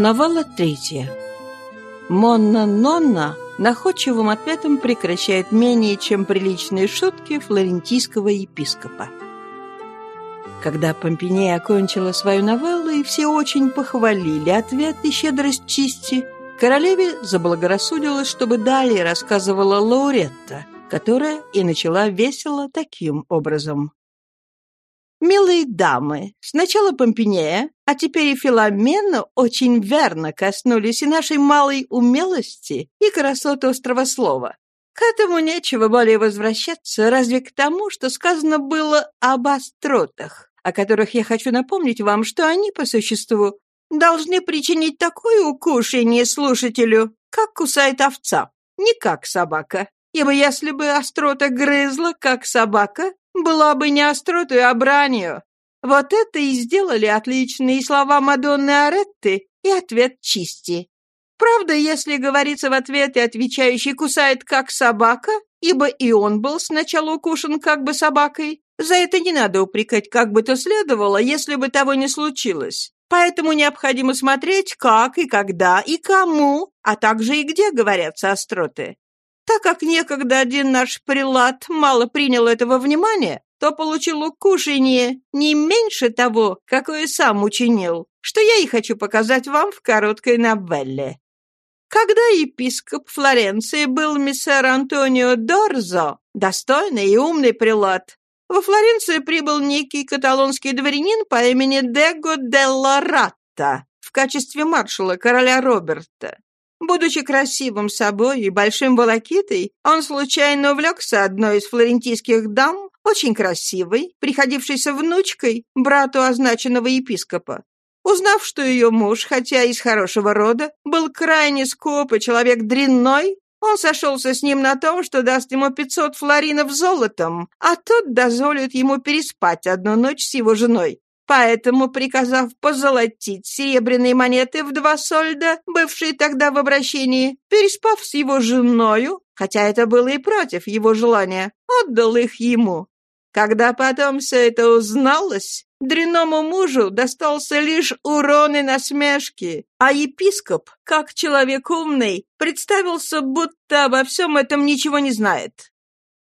Новелла третья. Монна Нонна находчивым ответом прекращает менее чем приличные шутки флорентийского епископа. Когда Помпинея окончила свою новеллу, и все очень похвалили ответ и щедрость чисти, королеве заблагорассудилось, чтобы далее рассказывала Лауретта, которая и начала весело таким образом. «Милые дамы, сначала Помпинея, а теперь и Филомена очень верно коснулись и нашей малой умелости, и красоты островослова. К этому нечего более возвращаться, разве к тому, что сказано было об остротах, о которых я хочу напомнить вам, что они, по существу, должны причинить такое укушение слушателю, как кусает овца, не как собака. Ибо если бы острота грызла, как собака, была бы не остротою, а бранью. Вот это и сделали отличные слова Мадонны Аретты и ответ чисти. Правда, если говорится в ответе, отвечающий кусает как собака, ибо и он был сначала укушен как бы собакой, за это не надо упрекать, как бы то следовало, если бы того не случилось. Поэтому необходимо смотреть, как и когда и кому, а также и где говорятся остроты. Так как некогда один наш прилад мало принял этого внимания, то получил укушение не меньше того, какое сам учинил, что я и хочу показать вам в короткой новелле. Когда епископ Флоренции был миссер Антонио Дорзо, достойный и умный прилад, во Флоренцию прибыл некий каталонский дворянин по имени Дего де Ратта в качестве маршала короля Роберта. Будучи красивым собой и большим волокитой, он случайно увлекся одной из флорентийских дам, очень красивой, приходившейся внучкой брату означенного епископа. Узнав, что ее муж, хотя из хорошего рода, был крайне скоп и человек дрянной, он сошелся с ним на том, что даст ему 500 флоринов золотом, а тот дозволит ему переспать одну ночь с его женой. Поэтому, приказав позолотить серебряные монеты в два сольда, бывшие тогда в обращении, переспав с его женою, хотя это было и против его желания, отдал их ему. Когда потом все это узналось, дряному мужу достался лишь урон и насмешки, а епископ, как человек умный, представился, будто обо всем этом ничего не знает.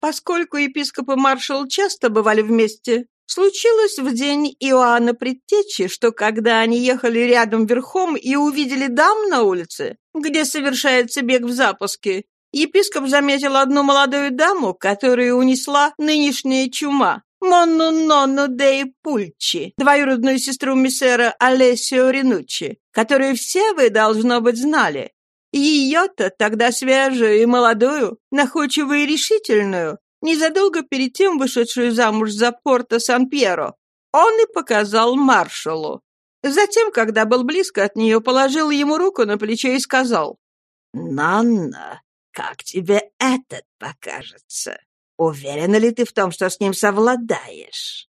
Поскольку епископ и маршал часто бывали вместе, Случилось в день Иоанна Предтечи, что когда они ехали рядом верхом и увидели дам на улице, где совершается бег в запуске, епископ заметил одну молодую даму, которую унесла нынешняя чума. Монну Нонну Дей Пульчи, двоюродную сестру миссера Алессио Ринуччи, которую все вы, должно быть, знали. Ее-то тогда свежую и молодую, находчивую и решительную, незадолго перед тем вышедшую замуж за Порто Сан-Пьеро, он и показал маршалу. Затем, когда был близко от нее, положил ему руку на плечо и сказал, «Нанна, как тебе этот покажется? Уверена ли ты в том, что с ним совладаешь?»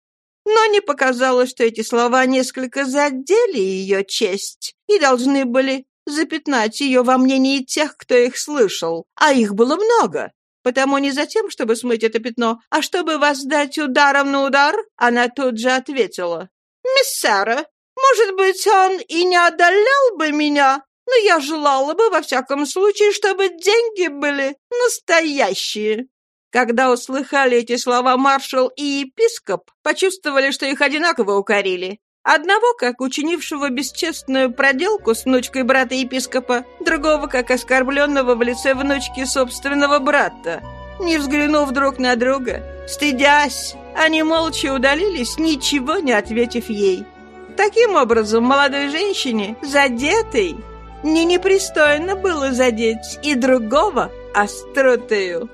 Но не показалось, что эти слова несколько задели ее честь и должны были запятнать ее во мнении тех, кто их слышал, а их было много. Потому не за тем, чтобы смыть это пятно, а чтобы воздать ударом на удар, она тут же ответила. «Мисс Сара, может быть, он и не одолел бы меня, но я желала бы, во всяком случае, чтобы деньги были настоящие». Когда услыхали эти слова маршал и епископ, почувствовали, что их одинаково укорили. Одного, как учинившего бесчестную проделку с внучкой брата-епископа, другого, как оскорбленного в лице внучки собственного брата. Не взглянув друг на друга, стыдясь, они молча удалились, ничего не ответив ей. Таким образом, молодой женщине, задетой, не непристойно было задеть и другого остротою.